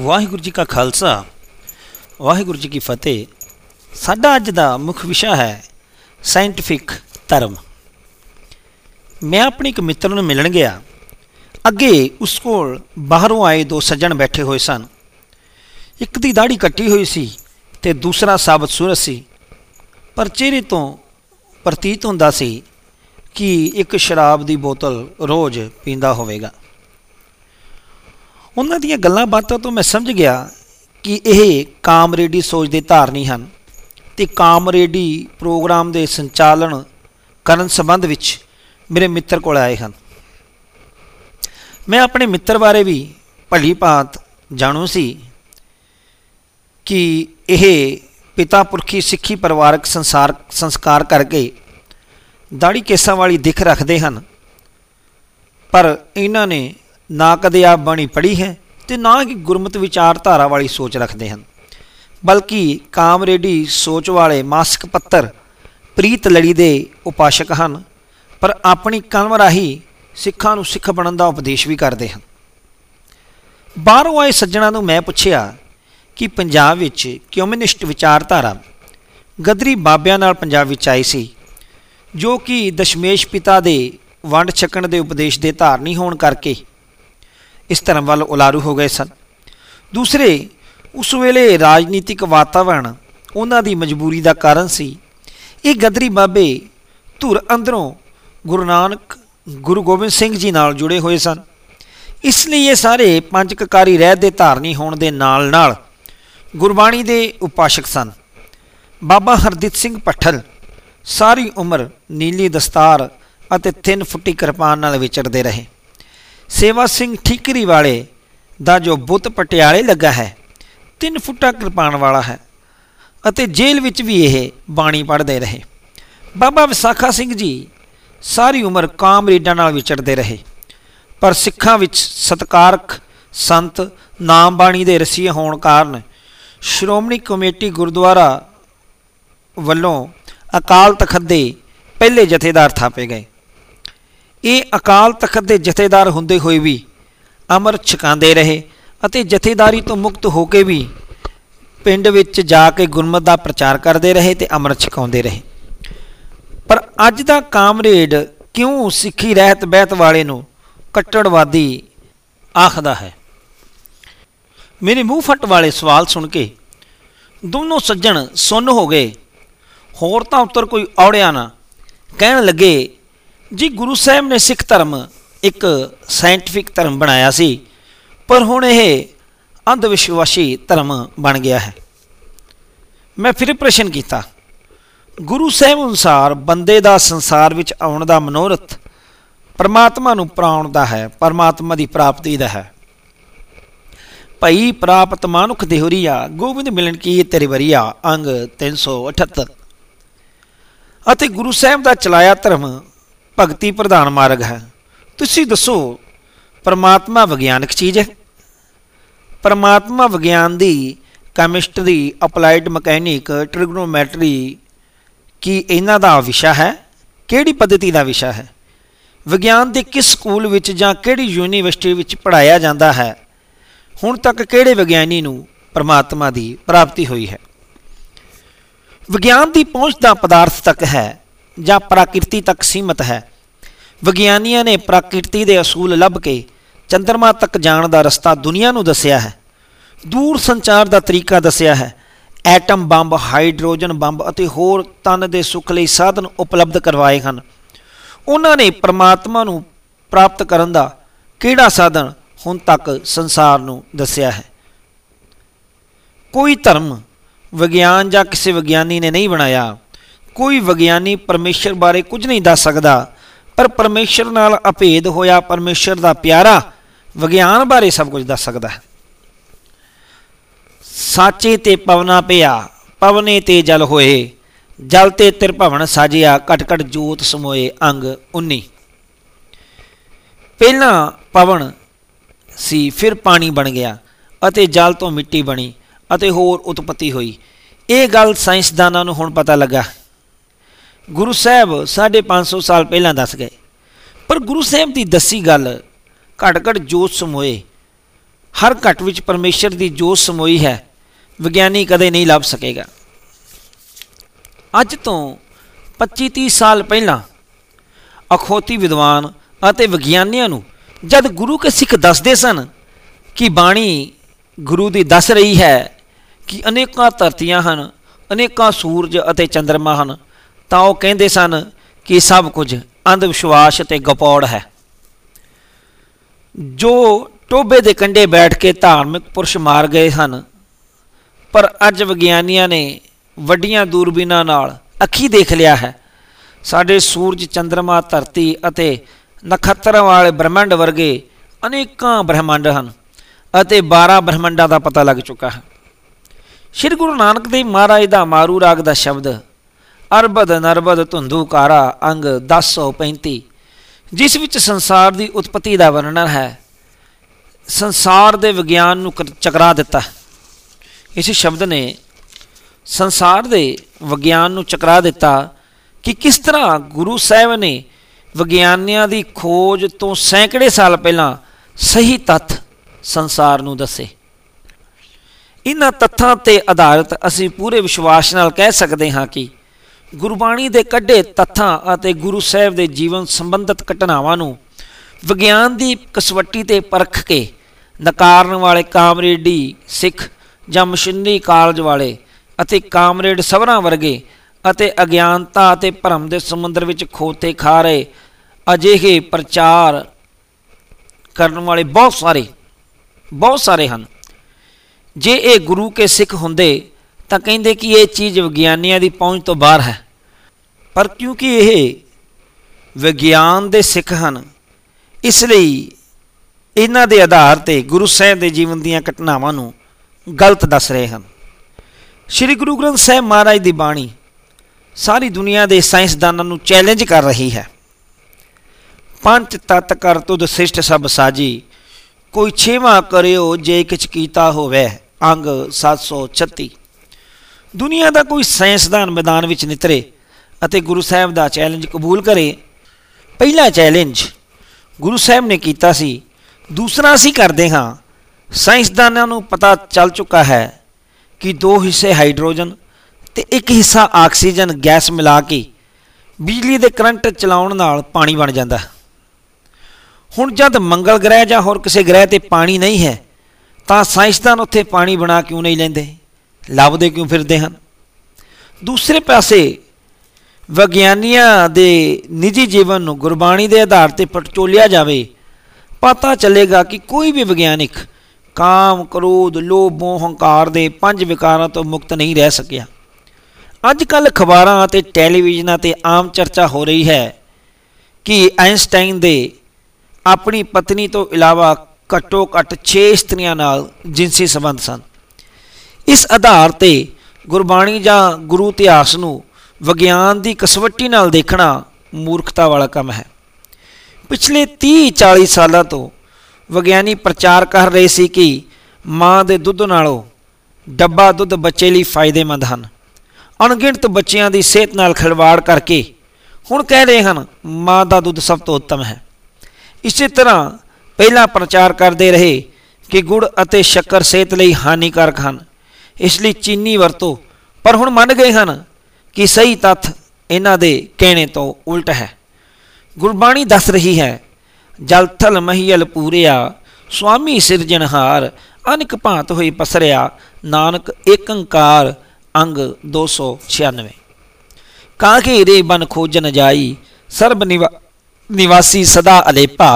ਵਾਹਿਗੁਰੂ ਜੀ ਕਾ ਖਾਲਸਾ, ਵਾਹਿਗੁਰੂ ਜੀ ਕੀ ਫਤਿਹ। ਸਾਡਾ ਅੱਜ ਦਾ ਮੁੱਖ ਵਿਸ਼ਾ ਹੈ ਸਾਇੰਟਿਫਿਕ ਧਰਮ। ਮੈਂ ਆਪਣੇ ਇੱਕ ਮਿੱਤਰ ਨੂੰ ਮਿਲਣ ਗਿਆ। ਅੱਗੇ ਉਸ ਕੋਲ ਬਾਹਰੋਂ ਆਏ ਦੋ ਸੱਜਣ ਬੈਠੇ ਹੋਏ ਸਨ। ਇੱਕ ਦੀ ਦਾੜੀ ਕੱਟੀ ਹੋਈ ਸੀ ਤੇ ਦੂਸਰਾ ਸਾਬਤ ਸੂਰਤ ਸੀ। ਪਰ ਚਿਹਰੇ ਤੋਂ ਪ੍ਰਤੀਤ ਹੁੰਦਾ ਸੀ ਕਿ ਇੱਕ ਸ਼ਰਾਬ ਦੀ ਬੋਤਲ ਰੋਜ਼ ਪੀਂਦਾ ਹੋਵੇਗਾ। ਉਹਨਾਂ ਦੀਆਂ ਗੱਲਾਂ ਬਾਤਾਂ ਤੋਂ ਮੈਂ ਸਮਝ ਗਿਆ ਕਿ ਇਹ ਕਾਮਰੇਡੀ ਸੋਚ ਦੇ ਧਾਰਨੀ ਹਨ ਤੇ ਕਾਮਰੇਡੀ ਪ੍ਰੋਗਰਾਮ ਦੇ ਸੰਚਾਲਨ ਕਰਨ ਸੰਬੰਧ ਵਿੱਚ ਮੇਰੇ ਮਿੱਤਰ ਕੋਲ ਆਏ ਹਨ। ਮੈਂ ਆਪਣੇ ਮਿੱਤਰ ਬਾਰੇ ਵੀ ਭਲੀ ਭਾਂਤ ਜਾਣੂ ਸੀ ਕਿ ਇਹ ਪਿਤਾ ਪੁਰਖੀ ਸਿੱਖੀ ਪਰਿਵਾਰਕ ਸੰਸਾਰ ਸੰਸਕਾਰ ਕਰਕੇ ਦਾੜੀ ਕੇਸਾਂ ਵਾਲੀ ਦਿੱਖ ਰੱਖਦੇ ਹਨ। ਪਰ ਇਹਨਾਂ ਨੇ ਨਾ ਕਦੇ ਆਪ ਬਾਣੀ ਪੜ੍ਹੀ ਹੈ ਤੇ ਨਾ ਹੀ ਗੁਰਮਤ ਵਿਚਾਰਧਾਰਾ ਵਾਲੀ ਸੋਚ ਰੱਖਦੇ ਹਨ। ਬਲਕਿ ਕਾਮਰੇਡੀ ਸੋਚ ਵਾਲੇ ਮਾਸਕ ਪੱਤਰ ਪ੍ਰੀਤ ਲੜੀ ਦੇ ਉਪਾਸ਼ਕ ਹਨ, ਪਰ ਆਪਣੀ ਕਲਮ ਰਾਹੀਂ ਸਿੱਖਾਂ ਨੂੰ ਸਿੱਖ ਬਣਨ ਦਾ ਉਪਦੇਸ਼ ਵੀ ਕਰਦੇ ਹਨ। ਬਾਹਰੋਂ ਆਏ ਸੱਜਣਾ ਨੂੰ ਮੈਂ ਪੁੱਛਿਆ ਕਿ ਪੰਜਾਬ ਵਿੱਚ ਕਮਿਊਨਿਸਟ ਵਿਚਾਰਧਾਰਾ? ਗਦਰੀ ਬਾਬਿਆਂ ਨਾਲ ਪੰਜਾਬ ਵਿੱਚ ਆਈ ਸੀ, ਜੋ ਕਿ ਦਸ਼ਮੇਸ਼ ਪਿਤਾ ਦੇ ਵੰਡ ਛਕਣ ਦੇ ਉਪਦੇਸ਼ ਦੇ ਧਾਰਨੀ ਹੋਣ ਕਰਕੇ ਇਸ ਧਰਮ ਵੱਲ ਉਲਾਰੂ ਹੋ ਗਏ ਸਨ। ਦੂਸਰੇ, ਉਸ ਵੇਲੇ ਰਾਜਨੀਤਿਕ ਵਾਤਾਵਰਣ ਉਹਨਾਂ ਦੀ ਮਜਬੂਰੀ ਦਾ ਕਾਰਨ ਸੀ। ਇਹ ਗਦਰੀ ਬਾਬੇ ਧੁਰ ਅੰਦਰੋਂ ਗੁਰੂ ਨਾਨਕ, ਗੁਰੂ ਗੋਬਿੰਦ ਸਿੰਘ ਜੀ ਨਾਲ ਜੁੜੇ ਹੋਏ ਸਨ। ਇਸ ਲਈ ਇਹ ਸਾਰੇ ਪੰਜ ਕਕਾਰੀ ਰਹਿਤ ਦੇ ਧਾਰਨੀ ਹੋਣ ਦੇ ਨਾਲ ਨਾਲ ਗੁਰਬਾਣੀ ਦੇ ਉਪਾਸ਼ਕ ਸਨ। ਬਾਬਾ ਹਰਦਿਤ ਸਿੰਘ ਪੱਠਲ ਸਾਰੀ ਉਮਰ ਨੀਲੀ ਦਸਤਾਰ ਅਤੇ ਤਿੰਨ ਫੁੱਟੀ ਕਿਰਪਾਨ ਨਾਲ ਵਿਚਰਦੇ ਰਹੇ। ਸੇਵਾ ਸਿੰਘ ਠੀਕਰੀ ਵਾਲੇ ਦਾ ਜੋ ਬੁੱਤ ਪਟਿਆਲੇ ਲੱਗਾ ਹੈ 3 ਫੁੱਟਾ ਕਿਰਪਾਨ ਵਾਲਾ ਹੈ ਅਤੇ ਜੇਲ੍ਹ ਵਿੱਚ ਵੀ ਇਹ ਬਾਣੀ ਪੜ੍ਹਦੇ ਰਹੇ। ਬਾਬਾ ਵਿਸਾਖਾ ਸਿੰਘ ਜੀ ਸਾਰੀ ਉਮਰ ਕਾਮਰੇਡਾਂ ਨਾਲ ਵਿਚਰਦੇ ਰਹੇ, ਪਰ ਸਿੱਖਾਂ ਵਿੱਚ ਸਤਕਾਰਕ ਸੰਤ ਨਾਮ ਬਾਣੀ ਦੇ ਰਸੀਏ ਹੋਣ ਕਾਰਨ ਸ਼੍ਰੋਮਣੀ ਕਮੇਟੀ ਗੁਰਦੁਆਰਾ ਵੱਲੋਂ ਅਕਾਲ ਤਖਤ ਦੇ ਪਹਿਲੇ ਜਥੇਦਾਰ ਥਾਪੇ ਗਏ। ਇਹ ਅਕਾਲ ਤਖਤ ਦੇ ਜਥੇਦਾਰ ਹੁੰਦੇ ਹੋਏ ਵੀ ਅਮਰ ਛਕਾਉਂਦੇ ਰਹੇ ਅਤੇ ਜਥੇਦਾਰੀ ਤੋਂ ਮੁਕਤ ਹੋ ਕੇ ਵੀ ਪਿੰਡ ਵਿੱਚ ਜਾ ਕੇ ਗੁਰਮਤ ਦਾ ਪ੍ਰਚਾਰ ਕਰਦੇ ਰਹੇ ਤੇ ਅਮਰ ਛਕਾਉਂਦੇ ਰਹੇ। ਪਰ ਅੱਜ ਦਾ ਕਾਮਰੇਡ ਕਿਉਂ ਸਿੱਖੀ ਰਹਿਤ ਬਹਿਤ ਵਾਲੇ ਨੂੰ ਕੱਟੜਵਾਦੀ ਆਖਦਾ ਹੈ? ਮੇਰੇ ਮੂੰਹ ਫਟ ਵਾਲੇ ਸਵਾਲ ਸੁਣ ਕੇ ਦੋਨੋਂ ਸੱਜਣ ਸੁੰਨ ਹੋ ਗਏ। ਹੋਰ ਤਾਂ ਉੱਤਰ ਕੋਈ ਔੜਿਆ ਨਾ। ਕਹਿਣ ਲੱਗੇ ਜੀ, ਗੁਰੂ ਸਾਹਿਬ ਨੇ ਸਿੱਖ ਧਰਮ ਇੱਕ ਸਾਇੰਟਿਫਿਕ ਧਰਮ ਬਣਾਇਆ ਸੀ, ਪਰ ਹੁਣ ਇਹ ਅੰਧ ਵਿਸ਼ਵਾਸੀ ਧਰਮ ਬਣ ਗਿਆ ਹੈ। ਮੈਂ ਫਿਰ ਪ੍ਰਸ਼ਨ ਕੀਤਾ, ਗੁਰੂ ਸਾਹਿਬ ਅਨੁਸਾਰ ਬੰਦੇ ਦਾ ਸੰਸਾਰ ਵਿੱਚ ਆਉਣ ਦਾ ਮਨੋਰਥ ਪਰਮਾਤਮਾ ਨੂੰ ਪ੍ਰਾਉਣ ਦਾ ਹੈ, ਪਰਮਾਤਮਾ ਦੀ ਪ੍ਰਾਪਤੀ ਦਾ ਹੈ। ਭਈ ਪ੍ਰਾਪਤ ਮਾਨੁਖ ਦੇਹੁਰੀਆ ਗੋਬਿੰਦ ਮਿਲਣ ਕੀ ਤੇਰੀ ਵਰੀਆ, ਅੰਗ 378 ਅਤੇ ਗੁਰੂ ਸਾਹਿਬ ਦਾ ਚਲਾਇਆ ਧਰਮ ਭਗਤੀ ਪ੍ਰਧਾਨ ਮਾਰਗ ਹੈ। ਤੁਸੀਂ ਦੱਸੋ, ਪਰਮਾਤਮਾ ਵਿਗਿਆਨਕ ਚੀਜ਼ ਹੈ? ਪਰਮਾਤਮਾ ਵਿਗਿਆਨ ਦੀ ਕੈਮਿਸਟਰੀ ਅਪਲਾਈਡ ਮਕੈਨਿਕ ਟ੍ਰਿਗਨੋਮੈਟਰੀ ਕੀ ਇਹਨਾਂ ਦਾ ਵਿਸ਼ਾ ਹੈ? ਕਿਹੜੀ ਪद्धਤੀ ਦਾ ਵਿਸ਼ਾ ਹੈ? ਵਿਗਿਆਨ ਦੇ ਕਿਸ ਸਕੂਲ ਵਿੱਚ ਜਾਂ ਕਿਹੜੀ ਯੂਨੀਵਰਸਿਟੀ ਵਿੱਚ ਪੜਾਇਆ ਜਾਂਦਾ ਹੈ? ਹੁਣ ਤੱਕ ਕਿਹੜੇ ਵਿਗਿਆਨੀ ਨੂੰ ਪਰਮਾਤਮਾ ਦੀ ਪ੍ਰਾਪਤੀ ਹੋਈ ਹੈ? ਵਿਗਿਆਨ ਦੀ ਪਹੁੰਚ ਦਾ ਪਦਾਰਥ ਤੱਕ ਹੈ। ਜਾਂ ਪ੍ਰਕਿਰਤੀ ਤੱਕ ਸੀਮਤ ਹੈ। ਵਿਗਿਆਨੀਆਂ ਨੇ ਪ੍ਰਕਿਰਤੀ ਦੇ ਅਸੂਲ ਲੱਭ ਕੇ ਚੰਦਰਮਾ ਤੱਕ ਜਾਣ ਦਾ ਰਸਤਾ ਦੁਨੀਆ ਨੂੰ ਦੱਸਿਆ ਹੈ। ਦੂਰ ਸੰਚਾਰ ਦਾ ਤਰੀਕਾ ਦੱਸਿਆ ਹੈ। ਐਟਮ ਬੰਬ, ਹਾਈਡਰੋਜਨ ਬੰਬ ਅਤੇ ਹੋਰ ਤਨ ਦੇ ਸੁੱਖ ਲਈ ਸਾਧਨ ਉਪਲਬਧ ਕਰਵਾਏ ਹਨ। ਉਹਨਾਂ ਨੇ ਪ੍ਰਮਾਤਮਾ ਨੂੰ ਪ੍ਰਾਪਤ ਕਰਨ ਦਾ ਕਿਹੜਾ ਸਾਧਨ ਹੁਣ ਤੱਕ ਸੰਸਾਰ ਨੂੰ ਦੱਸਿਆ ਹੈ? ਕੋਈ ਧਰਮ ਵਿਗਿਆਨ ਜਾਂ ਕਿਸੇ ਵਿਗਿਆਨੀ ਨੇ ਨਹੀਂ ਬਣਾਇਆ। ਕੋਈ ਵਿਗਿਆਨੀ ਪਰਮੇਸ਼ਰ ਬਾਰੇ ਕੁਝ ਨਹੀਂ ਦੱਸ ਸਕਦਾ। ਪਰ ਪਰਮੇਸ਼ਰ ਨਾਲ ਅਭੇਦ ਹੋਇਆ ਪਰਮੇਸ਼ਰ ਦਾ ਪਿਆਰਾ ਵਿਗਿਆਨ ਬਾਰੇ ਸਭ ਕੁਝ ਦੱਸ ਸਕਦਾ ਹੈ। ਸਾਚੇ ਤੇ ਪਵਨਾ ਪਿਆ, ਪਵਨੇ ਤੇ ਜਲ ਹੋਏ, ਜਲ ਤੇ ਤਿਰਭਵਨ ਸਾਜਿਆ ਕਟ ਕਟ ਜੋਤ ਸਮੋਏ ਅੰਗ 19 ਪਹਿਲਾਂ ਪਵਨ ਸੀ, ਫਿਰ ਪਾਣੀ ਬਣ ਗਿਆ ਅਤੇ ਜਲ ਤੋਂ ਮਿੱਟੀ ਬਣੀ ਅਤੇ ਹੋਰ ਉਤਪਤੀ ਹੋਈ। ਇਹ ਗੱਲ ਸਾਇੰਸਦਾਨਾਂ ਨੂੰ ਹੁਣ ਪਤਾ ਲੱਗਾ। ਗੁਰੂ ਸਾਹਿਬ 550 ਸਾਲ ਪਹਿਲਾਂ ਦੱਸ ਗਏ। ਪਰ ਗੁਰੂ ਸਾਹਿਬ ਦੀ ਦੱਸੀ ਗੱਲ ਘਟ ਘਟ ਜੋਤ ਸਮੋਏ। ਹਰ ਘਟ ਵਿੱਚ ਪਰਮੇਸ਼ਰ ਦੀ ਜੋਤ ਸਮੋਈ ਹੈ। ਵਿਗਿਆਨੀ ਕਦੇ ਨਹੀਂ ਲੱਭ ਸਕੇਗਾ। ਅੱਜ ਤੋਂ 25-30 ਸਾਲ ਪਹਿਲਾਂ ਅਖੋਤੀ ਵਿਦਵਾਨ ਅਤੇ ਵਿਗਿਆਨੀਆਂ ਨੂੰ ਜਦ ਗੁਰੂ ਕੇ ਸਿੱਖ ਦੱਸਦੇ ਸਨ ਕਿ ਬਾਣੀ ਗੁਰੂ ਦੀ ਦੱਸ ਰਹੀ ਹੈ ਕਿ ਅਨੇਕਾਂ ਧਰਤੀਆਂ ਹਨ, ਅਨੇਕਾਂ ਸੂਰਜ ਅਤੇ ਚੰ드ਰਮਾ ਹਨ ਤਾਂ ਉਹ ਕਹਿੰਦੇ ਸਨ ਕਿ ਸਭ ਕੁਝ ਅੰਧ ਵਿਸ਼ਵਾਸ ਤੇ ਗਪੌੜ ਹੈ। ਜੋ ਟੋਬੇ ਦੇ ਕੰਢੇ ਬੈਠ ਕੇ ਧਾਰਮਿਕ ਪੁਰਸ਼ ਮਾਰ ਗਏ ਹਨ, ਪਰ ਅੱਜ ਵਿਗਿਆਨੀਆਂ ਨੇ ਵੱਡੀਆਂ ਦੂਰਬੀਨਾਂ ਨਾਲ ਅੱਖੀ ਦੇਖ ਲਿਆ ਹੈ। ਸਾਡੇ ਸੂਰਜ ਚੰ드ਰਮਾ ਧਰਤੀ ਅਤੇ ਨਖੱਤਰਾਂ ਵਾਲੇ ਬ੍ਰਹਮੰਡ ਵਰਗੇ ਅਨੇਕਾਂ ਬ੍ਰਹਿਮੰਡ ਹਨ ਅਤੇ 12 ਬ੍ਰਹਮੰਡਾਂ ਦਾ ਪਤਾ ਲੱਗ ਚੁੱਕਾ ਹੈ। ਸ੍ਰੀ ਗੁਰੂ ਨਾਨਕ ਦੇਵ ਮਹਾਰਾਜ ਦਾ ਮਾਰੂ ਰਾਗ ਦਾ ਸ਼ਬਦ ਅਰਬਦ ਨਰਬਦ ਧੁੰਦੂ ਕਾਰਾ ਅੰਗ 1035 ਜਿਸ ਵਿੱਚ ਸੰਸਾਰ ਦੀ ਉਤਪਤੀ ਦਾ ਵਰਣਨ ਹੈ। ਸੰਸਾਰ ਦੇ ਵਿਗਿਆਨ ਨੂੰ ਚਕਰਾ ਦਿੱਤਾ। ਇਸ ਸ਼ਬਦ ਨੇ ਸੰਸਾਰ ਦੇ ਵਿਗਿਆਨ ਨੂੰ ਚਕਰਾ ਦਿੱਤਾ ਕਿ ਕਿਸ ਤਰ੍ਹਾਂ ਗੁਰੂ ਸਾਹਿਬ ਨੇ ਵਿਗਿਆਨੀਆਂ ਦੀ ਖੋਜ ਤੋਂ ਸੈਂਕੜੇ ਸਾਲ ਪਹਿਲਾਂ ਸਹੀ ਤੱਥ ਸੰਸਾਰ ਨੂੰ ਦੱਸੇ। ਇਹਨਾਂ ਤੱਥਾਂ ਤੇ ਆਧਾਰਿਤ ਅਸੀਂ ਪੂਰੇ ਵਿਸ਼ਵਾਸ ਨਾਲ ਕਹਿ ਸਕਦੇ ਹਾਂ ਕਿ ਗੁਰਬਾਣੀ ਦੇ ਕੱਢੇ ਤੱਥਾਂ ਅਤੇ ਗੁਰੂ ਸਾਹਿਬ ਦੇ ਜੀਵਨ ਸੰਬੰਧਿਤ ਘਟਨਾਵਾਂ ਨੂੰ ਵਿਗਿਆਨ ਦੀ ਕਸਵੱਟੀ ਤੇ ਪਰਖ ਕੇ ਨਕਾਰਨ ਵਾਲੇ ਕਾਮਰੇਡੀ ਸਿੱਖ ਜਾਂ ਮਸ਼ੀਨਰੀ ਕਾਲਜ ਵਾਲੇ ਅਤੇ ਕਾਮਰੇਡ ਸਭਰਾਂ ਵਰਗੇ ਅਤੇ ਅਗਿਆਨਤਾ ਅਤੇ ਭਰਮ ਦੇ ਸਮੁੰਦਰ ਵਿੱਚ ਖੋਤੇ ਖਾ ਰਹੇ ਅਜਿਹੇ ਪ੍ਰਚਾਰ ਕਰਨ ਵਾਲੇ ਬਹੁਤ ਸਾਰੇ ਬਹੁਤ ਸਾਰੇ ਹਨ। ਜੇ ਇਹ ਗੁਰੂ ਕੇ ਸਿੱਖ ਹੁੰਦੇ ਤਾਂ ਕਹਿੰਦੇ ਕਿ ਇਹ ਚੀਜ਼ ਵਿਗਿਆਨੀਆਂ ਦੀ ਪਹੁੰਚ ਤੋਂ ਬਾਹਰ ਹੈ। ਪਰ ਕਿਉਂਕਿ ਇਹ ਵਿਗਿਆਨ ਦੇ ਸਿੱਖ ਹਨ, ਇਸ ਲਈ ਇਹਨਾਂ ਦੇ ਆਧਾਰ ਤੇ ਗੁਰੂ ਸਾਹਿਬ ਦੇ ਜੀਵਨ ਦੀਆਂ ਘਟਨਾਵਾਂ ਨੂੰ ਗਲਤ ਦੱਸ ਰਹੇ ਹਨ। ਸ੍ਰੀ ਗੁਰੂ ਗ੍ਰੰਥ ਸਾਹਿਬ ਮਹਾਰਾਜ ਦੀ ਬਾਣੀ ਸਾਰੀ ਦੁਨੀਆ ਦੇ ਸਾਇੰਸਦਾਨਾਂ ਨੂੰ ਚੈਲੰਜ ਕਰ ਰਹੀ ਹੈ। ਪੰਜ ਤਤ ਕਰ ਤੁਧ ਸਿਸ਼ਟ ਸਭ ਸਾਜੀ, ਕੋਈ ਛੇਵਾਂ ਕਰਿਓ ਜੇ ਕਿਛ ਕੀਤਾ ਹੋਵੇ, ਅੰਗ 736 ਦੁਨੀਆ ਦਾ ਕੋਈ ਸਾਇੰਸਦਾਨ ਮੈਦਾਨ ਵਿੱਚ ਨਿਤਰੇ ਅਤੇ ਗੁਰੂ ਸਾਹਿਬ ਦਾ ਚੈਲੰਜ ਕਬੂਲ ਕਰੇ, ਪਹਿਲਾ ਚੈਲੰਜ ਗੁਰੂ ਸਾਹਿਬ ਨੇ ਕੀਤਾ ਸੀ, ਦੂਸਰਾ ਅਸੀਂ ਕਰਦੇ ਹਾਂ, ਸਾਇੰਸਦਾਨਾਂ ਨੂੰ ਪਤਾ ਚੱਲ ਚੁੱਕਾ ਹੈ ਕਿ ਦੋ ਹਿੱਸੇ ਹਾਈਡਰੋਜਨ ਤੇ ਇੱਕ ਹਿੱਸਾ ਆਕਸੀਜਨ ਗੈਸ ਮਿਲਾ ਕੇ ਬਿਜਲੀ ਦੇ ਕਰੰਟ ਚਲਾਉਣ ਨਾਲ ਪਾਣੀ ਬਣ ਜਾਂਦਾ ਹੁਣ ਜਦ ਮੰਗਲ ਗ੍ਰਹਿ ਜਾਂ ਹੋਰ ਕਿਸੇ ਗ੍ਰਹਿ ਤੇ ਪਾਣੀ ਨਹੀਂ ਹੈ, ਤਾਂ ਸਾਇੰਸਦਾਨ ਉੱਥੇ ਪਾਣੀ ਬਣਾ ਕਿਉਂ ਨਹੀਂ ਲੈਂਦੇ? ਲੱਭਦੇ ਕਿਉਂ ਫਿਰਦੇ ਹਨ? ਦੂਸਰੇ ਪਾਸੇ ਵਿਗਿਆਨੀਆਂ ਦੇ ਨਿੱਜੀ ਜੀਵਨ ਨੂੰ ਗੁਰਬਾਣੀ ਦੇ ਆਧਾਰ ਤੇ ਪਟਚੋਲਿਆ ਜਾਵੇ, ਪਤਾ ਚੱਲੇਗਾ ਕਿ ਕੋਈ ਵੀ ਵਿਗਿਆਨਿਕ ਕਾਮ, ਕ੍ਰੋਧ, ਲੋਭ, ਮੋਹ, ਹੰਕਾਰ ਦੇ ਪੰਜ ਵਿਕਾਰਾਂ ਤੋਂ ਮੁਕਤ ਨਹੀਂ ਰਹਿ ਸਕਿਆ। ਅੱਜ ਕੱਲ ਖਬਰਾਂ ਅਤੇ ਟੈਲੀਵਿਜ਼ਨਾਂ ਤੇ ਆਮ ਚਰਚਾ ਹੋ ਰਹੀ ਹੈ ਕਿ ਆਇਨਸਟਾਈਨ ਦੇ ਆਪਣੀ ਪਤਨੀ ਤੋਂ ਇਲਾਵਾ ਘੱਟੋ ਘੱਟ 6 ਇਸਤਰੀਆਂ ਨਾਲ ਜਿੰਸੀ ਸੰਬੰਧ ਸਨ। ਇਸ ਆਧਾਰ ਤੇ ਗੁਰਬਾਣੀ ਜਾਂ ਗੁਰੂ ਇਤਿਹਾਸ ਨੂੰ ਵਿਗਿਆਨ ਦੀ ਕਸਵੱਟੀ ਨਾਲ ਦੇਖਣਾ ਮੂਰਖਤਾ ਵਾਲਾ ਕੰਮ ਹੈ। ਪਿਛਲੇ 30 40 ਸਾਲਾਂ ਤੋਂ ਵਿਗਿਆਨੀ ਪ੍ਰਚਾਰ ਕਰ ਰਹੇ ਸੀ ਕਿ ਮਾਂ ਦੇ ਦੁੱਧ ਨਾਲੋਂ ਡੱਬਾ ਦੁੱਧ ਬੱਚੇ ਲਈ ਫਾਇਦੇਮੰਦ ਹਨ। ਅਣਗਿਣਤ ਬੱਚਿਆਂ ਦੀ ਸਿਹਤ ਨਾਲ ਖਿਲਵਾੜ ਕਰਕੇ ਹੁਣ ਕਹਿ ਰਹੇ ਹਨ, ਮਾਂ ਦਾ ਦੁੱਧ ਸਭ ਤੋਂ ਉੱਤਮ ਹੈ। ਇਸੇ ਤਰ੍ਹਾਂ ਪਹਿਲਾਂ ਪ੍ਰਚਾਰ ਕਰਦੇ ਰਹੇ ਕਿ ਗੁੜ ਅਤੇ ਸ਼ੱਕਰ ਸਿਹਤ ਲਈ ਹਾਨੀਕਾਰਕ ਹਨ। ਇਸ ਲਈ ਚੀਨੀ ਵਰਤੋ। ਪਰ ਹੁਣ ਮੰਨ ਗਏ ਹਨ ਕਿ ਸਹੀ ਤੱਥ ਇਹਨਾਂ ਦੇ ਕਹਿਣੇ ਤੋਂ ਉਲਟ ਹੈ। ਗੁਰਬਾਣੀ ਦੱਸ ਰਹੀ ਹੈ ਜਲਥਲ ਮਹੀਲ ਪੂਰਿਆ, ਸੁਆਮੀ ਸਿਰਜਣਹਾਰ, ਅਨਿਕ ਭਾਂਤ ਹੋਈ ਪਸਰਿਆ, ਨਾਨਕ ਏਕੰਕਾਰ, ਅੰਗ 296 ਕਾਹੇ ਰੇ ਬਨ ਖੋਜਨ ਜਾਈ, ਸਰਬ ਨਿਵਾਸੀ ਸਦਾ ਅਲੇਪਾ।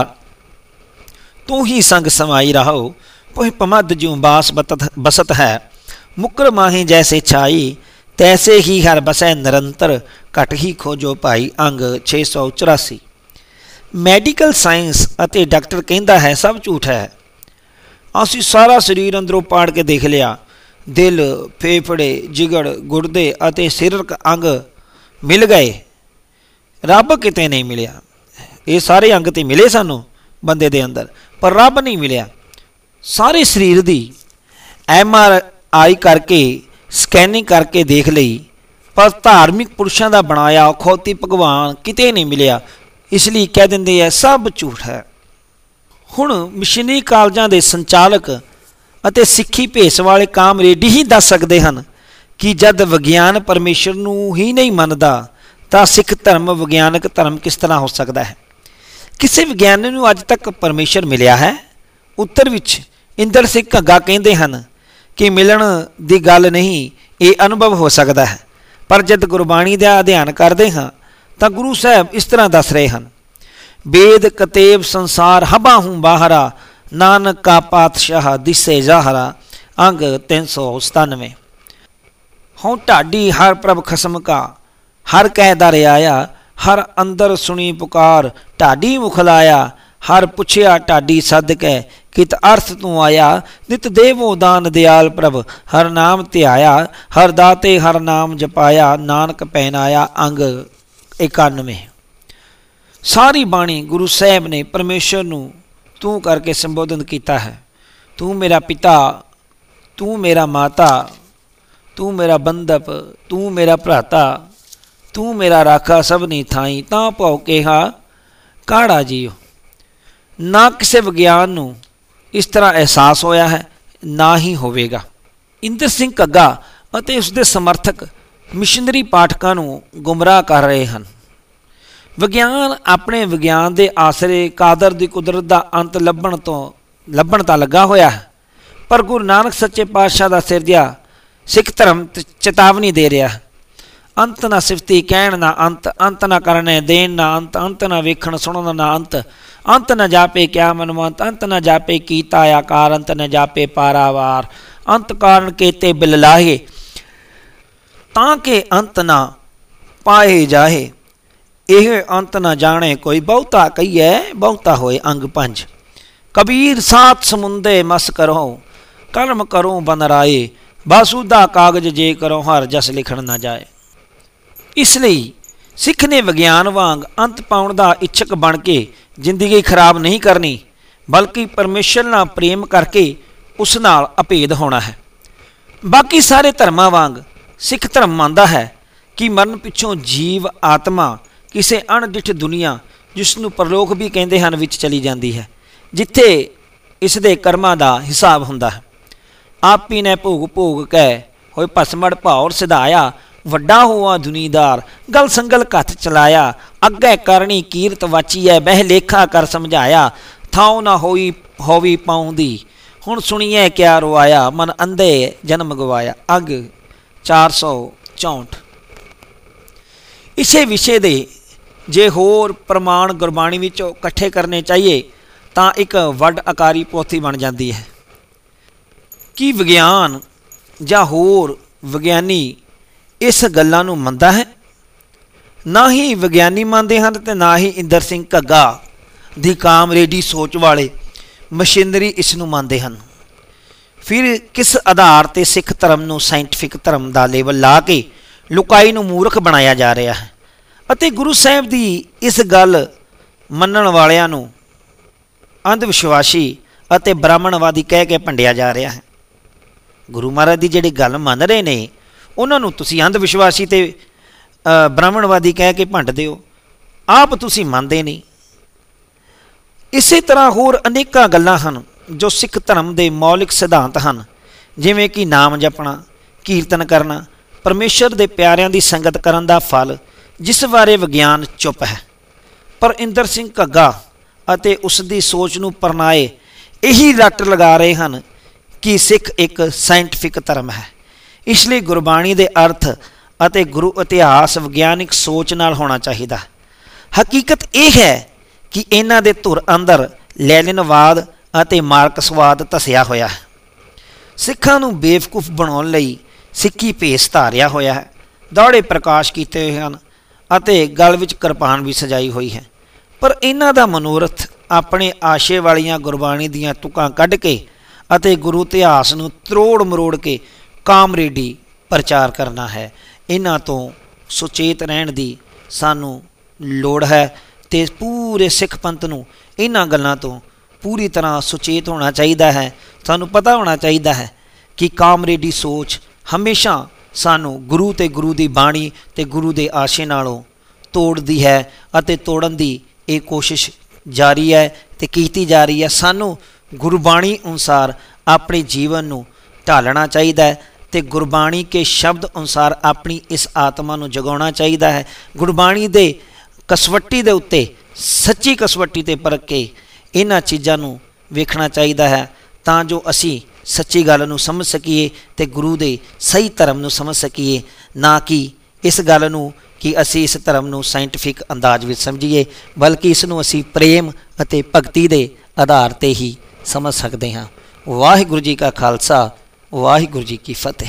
ਤੂੰ ਹੀ ਸੰਗ ਸਮਾਈ ਰਹੋ ਪੋਹਿ ਪਮਦ ਜਿਉ ਬਾਸ ਬਸਤ ਹੈ। ਮੁਕਰ ਮਾਹੀ ਜੈਸੇ ਛਾਈ, ਤੈਸੇ ਹੀ ਹਰ ਬਸੈ ਨਿਰੰਤਰ, ਘਟ ਹੀ ਖੋਜੋ ਭਾਈ ਅੰਗ 684 ਮੈਡੀਕਲ ਸਾਇੰਸ ਅਤੇ ਡਾਕਟਰ ਕਹਿੰਦਾ ਹੈ, ਸਭ ਝੂਠ ਹੈ। ਅਸੀਂ ਸਾਰਾ ਸਰੀਰ ਅੰਦਰੋਂ ਪਾੜ ਕੇ ਦੇਖ ਲਿਆ। ਦਿਲ, ਫੇਫੜੇ, ਜਿਗੜ, ਗੁਰਦੇ ਅਤੇ ਸਰੀਰਕ ਅੰਗ ਮਿਲ ਗਏ। ਰੱਬ ਕਿਤੇ ਨਹੀਂ ਮਿਲਿਆ। ਇਹ ਸਾਰੇ ਅੰਗ ਤੇ ਮਿਲੇ ਸਾਨੂੰ ਬੰਦੇ ਦੇ ਅੰਦਰ, ਪਰ ਰੱਬ ਨਹੀਂ ਮਿਲਿਆ। ਸਾਰੇ ਸਰੀਰ ਦੀ ਐਮ ਆਰ ਆਈ ਕਰਕੇ, ਸਕੈਨਿੰਗ ਕਰਕੇ ਦੇਖ ਲਈ, ਪਰ ਧਾਰਮਿਕ ਪੁਰਸ਼ਾਂ ਦਾ ਬਣਾਇਆ ਅਖੌਤੀ ਭਗਵਾਨ ਕਿਤੇ ਨਹੀਂ ਮਿਲਿਆ। ਇਸ ਲਈ ਕਹਿ ਦਿੰਦੇ ਆ, ਸਭ ਝੂਠ ਹੈ। ਹੁਣ ਮਿਸ਼ਨਰੀ ਕਾਲਜਾਂ ਦੇ ਸੰਚਾਲਕ ਅਤੇ ਸਿੱਖੀ ਭੇਸ ਵਾਲੇ ਕਾਮਰੇਡੀ ਹੀ ਦੱਸ ਸਕਦੇ ਹਨ ਕਿ ਜਦ ਵਿਗਿਆਨ ਪਰਮੇਸ਼ਰ ਨੂੰ ਹੀ ਨਹੀਂ ਮੰਨਦਾ, ਤਾਂ ਸਿੱਖ ਧਰਮ, ਵਿਗਿਆਨਕ ਧਰਮ ਕਿਸ ਤਰ੍ਹਾਂ ਹੋ ਸਕਦਾ ਹੈ? ਕਿਸੇ ਵਿਗਿਆਨੀ ਨੂੰ ਅੱਜ ਤੱਕ ਪਰਮੇਸ਼ਰ ਮਿਲਿਆ ਹੈ? ਉੱਤਰ ਵਿੱਚ ਇੰਦਰ ਸਿੰਘ ਘੱਗਾ ਕਹਿੰਦੇ ਹਨ ਕਿ ਮਿਲਣ ਦੀ ਗੱਲ ਨਹੀਂ, ਇਹ ਅਨੁਭਵ ਹੋ ਸਕਦਾ ਹੈ। ਪਰ ਜਦ ਗੁਰਬਾਣੀ ਦਾ ਅਧਿਐਨ ਕਰਦੇ ਹਾਂ, ਤਾਂ ਗੁਰੂ ਸਾਹਿਬ ਇਸ ਤਰ੍ਹਾਂ ਦੱਸ ਰਹੇ ਹਨ ਵੇਦ ਕਤੇਬ ਸੰਸਾਰ ਹਬਾ ਹੂੰ ਬਾਹਰਾ, ਨਾਨਕ ਕਾ ਪਾਤਸ਼ਾਹ ਦਿਸੇ ਜ਼ਾਹਰਾ, ਅੰਗ 397 ਹਉ ਢਾਡੀ ਹਰ ਪ੍ਰਭ ਖਸਮ ਕਾ, ਹਰ ਕਹਿ ਦਰ ਆਇਆ, ਹਰ ਅੰਦਰ ਸੁਣੀ ਪੁਕਾਰ, ਢਾਡੀ ਮੁਖ ਲਾਇਆ ਹਰ ਪੁੱਛਿਆ ਢਾਡੀ ਸਦਕੈ, ਕਿਤ ਅਰਥ ਤੂੰ ਆਇਆ? ਨਿਤ ਦੇਵੋ ਦਾਨ ਦਿਆਲ ਪ੍ਰਭ, ਹਰ ਨਾਮ ਧਿਆਇਆ, ਹਰ ਦਾਤੇ ਹਰ ਨਾਮ ਜਪਾਇਆ, ਨਾਨਕ ਪਹਿਨਾਇਆ ਅੰਗ 91 ਸਾਰੀ ਬਾਣੀ ਗੁਰੂ ਸਾਹਿਬ ਨੇ ਪਰਮੇਸ਼ਰ ਨੂੰ ਤੂੰ ਕਰਕੇ ਸੰਬੋਧਨ ਕੀਤਾ ਹੈ। ਤੂੰ ਮੇਰਾ ਪਿਤਾ, ਤੂੰ ਮੇਰਾ ਮਾਤਾ, ਤੂੰ ਮੇਰਾ ਬੰਦਪ ਤੂੰ ਮੇਰਾ ਭਰਾਤਾ, ਤੂੰ ਮੇਰਾ ਰਾਖਾ ਸਭ ਨਹੀਂ ਥਾਈ, ਤਾਂ ਭਉ ਕਿਹਾ, ਕਾੜਾ ਜੀਓ। ਨਾ ਕਿਸੇ ਵਿਗਿਆਨ ਨੂੰ ਇਸ ਤਰ੍ਹਾਂ ਅਹਿਸਾਸ ਹੋਇਆ ਹੈ, ਨਾ ਹੀ ਹੋਵੇਗਾ। ਇੰਦਰ ਸਿੰਘ ਕੱਗਾ ਅਤੇ ਉਸ ਦੇ ਸਮਰਥਕ ਮਿਸ਼ਨਰੀ ਪਾਠਕਾਂ ਨੂੰ ਗੁੰਮਰਾਹ ਕਰ ਰਹੇ ਹਨ। ਵਿਗਿਆਨ ਆਪਣੇ ਵਿਗਿਆਨ ਦੇ ਆਸਰੇ ਕਾਦਰ ਦੀ ਕੁਦਰਤ ਦਾ ਅੰਤ ਲੱਭਣ ਤੋਂ, ਲੱਭਣ ਤਾਂ ਲੱਗਾ ਹੋਇਆ ਹੈ, ਪਰ ਗੁਰੂ ਨਾਨਕ ਸੱਚੇ ਪਾਤਸ਼ਾਹ ਦਾ ਸਿਰਜਿਆ ਸਿੱਖ ਧਰਮ ਚੇਤਾਵਨੀ ਦੇ ਰਿਹਾ ਹੈ। ਅੰਤ ਨਾ ਸਿਫਤੀ ਕਹਿਣ ਨਾ ਅੰਤ ਅੰਤ ਨਾ ਕਰਨੇ ਦੇਣ ਨਾ ਅੰਤ ਅੰਤ ਨਾ ਵੇਖਣ ਸੁਣਨ ਨਾ ਅੰਤ ਅੰਤ ਨ ਜਾਪੇ ਕਿਆ ਮਨਵੰਤ ਅੰਤ ਨ ਜਾਪੇ ਕੀਤਾ ਆਕਾਰ ਅੰਤ ਨ ਜਾਪੇ ਪਾਰਾਵਾਰ। ਅੰਤ ਕਾਰਨ ਕੇਤੇ ਬਿਲ ਲਾਹੇ, ਤਾਂ ਕਿ ਅੰਤ ਨਾ ਪਾਏ ਜਾਹੇ। ਇਹ ਅੰਤ ਨਾ ਜਾਣੇ ਕੋਈ ਬਹੁਤਾ ਕਹੀਏ ਬਹੁਤਾ ਹੋਏ ਅੰਗ ਪੰਜ। ਕਬੀਰ ਸਾਥ ਸਮੁੰਦੇ ਮਸ ਕਰੋ ਕਰਮ ਕਰੋ ਬਨ ਰਾਏ। ਬਾਸੂਦਾ ਕਾਗਜ ਜੇ ਕਰੋ ਹਰ ਜਸ ਲਿਖਣ ਨਾ ਜਾਏ। ਇਸ ਲਈ ਸਿੱਖ ਨੇ ਵਿਗਿਆਨ ਵਾਂਗ ਅੰਤ ਪਾਉਣ ਦਾ ਇੱਛਕ ਬਣ ਕੇ ਜ਼ਿੰਦਗੀ ਖਰਾਬ ਨਹੀਂ ਕਰਨੀ, ਬਲਕਿ ਪਰਮੇਸ਼ਰ ਨਾਲ ਪ੍ਰੇਮ ਕਰਕੇ ਉਸ ਨਾਲ ਅਭੇਦ ਹੋਣਾ ਹੈ। ਬਾਕੀ ਸਾਰੇ ਧਰਮਾਂ ਵਾਂਗ ਸਿੱਖ ਧਰਮ ਮੰਨਦਾ ਹੈ ਕਿ ਮਰਨ ਪਿੱਛੋਂ ਜੀਵ, ਆਤਮਾ, ਕਿਸੇ ਅਣਡਿਠ ਦੁਨੀਆ ਜਿਸ ਨੂੰ ਪਰਲੋਕ ਵੀ ਕਹਿੰਦੇ ਹਨ, ਵਿੱਚ ਚਲੀ ਜਾਂਦੀ ਹੈ, ਜਿੱਥੇ ਇਸ ਦੇ ਕਰਮਾਂ ਦਾ ਹਿਸਾਬ ਹੁੰਦਾ ਹੈ। ਆਪੀ ਨੇ ਭੋਗ ਭੋਗ ਕਹਿ, ਹੋਏ ਭਸਮੜ ਭਾਉਰ ਸਿਧਾਇਆ ਵੱਡਾ ਹੋਆ ਦੁਨੀਦਾਰ, ਗਲ ਸੰਗਲ ਕੱਥ ਚਲਾਇਆ, ਅੱਗੇ ਕਰਨੀ ਕੀਰਤ ਵਾਚੀਐ ਬਹਿ ਲੇਖਾ ਕਰ ਸਮਝਾਇਆ, ਥਾਉ ਨਾ ਹੋਈ, ਹੋਵੀ ਪਾਉਂਦੀ। ਹੁਣ ਸੁਣੀਏ ਕਿਆ ਰਵਾਇਆ ਮਨ ਅੰਧੇ ਜਨਮ ਗਵਾਇਆ ਅਗ 464 ਇਸੇ ਵਿਸ਼ੇ ਦੇ ਜੇ ਹੋਰ ਪ੍ਰਮਾਣ ਗੁਰਬਾਣੀ ਵਿੱਚੋਂ ਇਕੱਠੇ ਕਰਨੇ ਚਾਹੀਏ, ਤਾਂ ਇੱਕ ਵੱਡ ਆਕਾਰੀ ਪੋਥੀ ਬਣ ਜਾਂਦੀ ਹੈ। ਕੀ ਵਿਗਿਆਨ ਜਾਂ ਹੋਰ ਵਿਗਿਆਨੀ ਇਸ ਗੱਲਾਂ ਨੂੰ ਮੰਨਦਾ ਹੈ। ਨਾ ਹੀ ਵਿਗਿਆਨੀ ਮੰਨਦੇ ਹਨ ਤੇ ਨਾ ਹੀ ਇੰਦਰ ਸਿੰਘ ਘੱਗਾ ਦੀ ਕਾਮਰੇਡੀ ਸੋਚ ਵਾਲੇ ਮਸ਼ੀਨਰੀ ਇਸ ਨੂੰ ਮੰਨਦੇ ਹਨ। ਫਿਰ ਕਿਸ ਆਧਾਰ ਤੇ ਸਿੱਖ ਧਰਮ ਨੂੰ ਸਾਇੰਟਿਫਿਕ ਧਰਮ ਦਾ ਲੇਬਲ ਲਾ ਕੇ ਲੁਕਾਈ ਨੂੰ ਮੂਰਖ ਬਣਾਇਆ ਜਾ ਰਿਹਾ ਹੈ? ਅਤੇ ਗੁਰੂ ਸਾਹਿਬ ਦੀ ਇਸ ਗੱਲ ਮੰਨਣ ਵਾਲਿਆਂ ਨੂੰ ਅੰਧ ਵਿਸ਼ਵਾਸੀ ਅਤੇ ਬ੍ਰਾਹਮਣਵਾਦੀ ਕਹਿ ਕੇ ਭੰਡਿਆ ਜਾ ਰਿਹਾ ਹੈ। ਗੁਰੂ ਮਹਾਰਾਜ ਦੀ ਜਿਹੜੀ ਗੱਲ ਮੰਨ ਰਹੇ ਨੇ ਉਹਨਾਂ ਨੂੰ ਤੁਸੀਂ ਅੰਧ ਵਿਸ਼ਵਾਸੀ ਤੇ ਬ੍ਰਾਹਮਣਵਾਦੀ ਕਹਿ ਕੇ ਭੰਡਦੇ ਹੋ। ਆਪ ਤੁਸੀਂ ਮੰਨਦੇ ਨਹੀਂ। ਇਸੇ ਤਰ੍ਹਾਂ ਹੋਰ ਅਨੇਕਾਂ ਗੱਲਾਂ ਹਨ ਜੋ ਸਿੱਖ ਧਰਮ ਦੇ ਮੌਲਿਕ ਸਿਧਾਂਤ ਹਨ। ਜਿਵੇਂ ਕਿ ਨਾਮ ਜਪਣਾ, ਕੀਰਤਨ ਕਰਨਾ, ਪਰਮੇਸ਼ਰ ਦੇ ਪਿਆਰਿਆਂ ਦੀ ਸੰਗਤ ਕਰਨ ਦਾ ਫਲ, ਜਿਸ ਬਾਰੇ ਵਿਗਿਆਨ ਚੁੱਪ ਹੈ। ਪਰ ਇੰਦਰ ਸਿੰਘ ਘੱਗਾ ਅਤੇ ਉਸ ਦੀ ਸੋਚ ਨੂੰ ਪਰਨਾਏ ਇਹੀ ਰੱਟ ਲਗਾ ਰਹੇ ਹਨ ਕਿ ਸਿੱਖ ਇੱਕ ਸਾਇੰਟਿਫਿਕ ਧਰਮ ਹੈ। ਇਸ ਲਈ ਗੁਰਬਾਣੀ ਦੇ ਅਰਥ ਅਤੇ ਗੁਰੂ ਇਤਿਹਾਸ ਵਿਗਿਆਨਿਕ ਸੋਚ ਨਾਲ ਹੋਣਾ ਚਾਹੀਦਾ। ਹਕੀਕਤ ਇਹ ਹੈ ਕਿ ਇਹਨਾਂ ਦੇ ਧੁਰ ਅੰਦਰ ਲੈਨਿਨਵਾਦ ਅਤੇ ਮਾਰਕਸਵਾਦ ਧਸਿਆ ਹੋਇਆ ਹੈ। ਸਿੱਖਾਂ ਨੂੰ ਬੇਵਕੂਫ ਬਣਾਉਣ ਲਈ ਸਿੱਖੀ ਭੇਸ ਧਾਰਿਆ ਹੋਇਆ ਹੈ। ਦੌੜੇ ਪ੍ਰਕਾਸ਼ ਕੀਤੇ ਹੋਏ ਹਨ ਅਤੇ ਗਲ ਵਿੱਚ ਕਿਰਪਾਨ ਵੀ ਸਜਾਈ ਹੋਈ ਹੈ। ਪਰ ਇਹਨਾਂ ਦਾ ਮਨੋਰਥ ਆਪਣੇ ਆਸ਼ੇ ਵਾਲੀਆਂ ਗੁਰਬਾਣੀ ਦੀਆਂ ਤੁਕਾਂ ਕੱਢ ਕੇ ਅਤੇ ਗੁਰੂ ਇਤਿਹਾਸ ਨੂੰ ਤਰੋੜ ਮਰੋੜ ਕੇ ਕਾਮਰੇਡੀ ਪ੍ਰਚਾਰ ਕਰਨਾ ਹੈ। ਇਹਨਾਂ ਤੋਂ ਸੁਚੇਤ ਰਹਿਣ ਦੀ ਸਾਨੂੰ ਲੋੜ ਹੈ ਤੇ ਪੂਰੇ ਸਿੱਖ ਪੰਥ ਨੂੰ ਇਹਨਾਂ ਗੱਲਾਂ ਤੋਂ ਪੂਰੀ ਤਰ੍ਹਾਂ ਸੁਚੇਤ ਹੋਣਾ ਚਾਹੀਦਾ ਹੈ। ਸਾਨੂੰ ਪਤਾ ਹੋਣਾ ਚਾਹੀਦਾ ਹੈ ਕਿ ਕਾਮਰੇਡੀ ਸੋਚ ਹਮੇਸ਼ਾ ਸਾਨੂੰ ਗੁਰੂ ਤੇ ਗੁਰੂ ਦੀ ਬਾਣੀ ਤੇ ਗੁਰੂ ਦੇ ਆਸ਼ੇ ਨਾਲੋਂ ਤੋੜਦੀ ਹੈ ਅਤੇ ਤੋੜਨ ਦੀ ਇਹ ਕੋਸ਼ਿਸ਼ ਜਾਰੀ ਹੈ ਤੇ ਕੀਤੀ ਜਾ ਰਹੀ ਹੈ। ਸਾਨੂੰ ਗੁਰਬਾਣੀ ਅਨੁਸਾਰ ਆਪਣੇ ਜੀਵਨ ਨੂੰ ਢਾਲਣਾ ਚਾਹੀਦਾ ਹੈ। ਤੇ ਗੁਰਬਾਣੀ ਕੇ ਸ਼ਬਦ ਅਨੁਸਾਰ ਆਪਣੀ ਇਸ ਆਤਮਾ ਨੂੰ ਜਗਾਉਣਾ ਚਾਹੀਦਾ ਹੈ। ਗੁਰਬਾਣੀ ਦੇ ਕਸਵੱਟੀ ਦੇ ਉੱਤੇ, ਸੱਚੀ ਕਸਵੱਟੀ ਤੇ ਪਰਖ ਕੇ ਇਹਨਾਂ ਚੀਜ਼ਾਂ ਨੂੰ ਵੇਖਣਾ ਚਾਹੀਦਾ ਹੈ ਤਾਂ ਜੋ ਅਸੀਂ ਸੱਚੀ ਗੱਲ ਨੂੰ ਸਮਝ ਸਕੀਏ ਤੇ ਗੁਰੂ ਦੇ ਸਹੀ ਧਰਮ ਨੂੰ ਸਮਝ ਸਕੀਏ, ਨਾ ਕਿ ਇਸ ਗੱਲ ਨੂੰ ਕਿ ਅਸੀਂ ਇਸ ਧਰਮ ਨੂੰ ਸਾਇੰਟਿਫਿਕ ਅੰਦਾਜ਼ ਵਿੱਚ ਸਮਝੀਏ, ਬਲਕਿ ਇਸ ਨੂੰ ਅਸੀਂ ਪ੍ਰੇਮ ਅਤੇ ਭਗਤੀ ਦੇ ਆਧਾਰ ਤੇ ਹੀ ਸਮਝ ਸਕਦੇ ਹਾਂ। ਵਾਹਿਗੁਰੂ ਜੀ ਕਾ ਖਾਲਸਾ ਵਾਹਿਗੁਰੂ ਜੀ ਕੀ ਫਤਿਹ।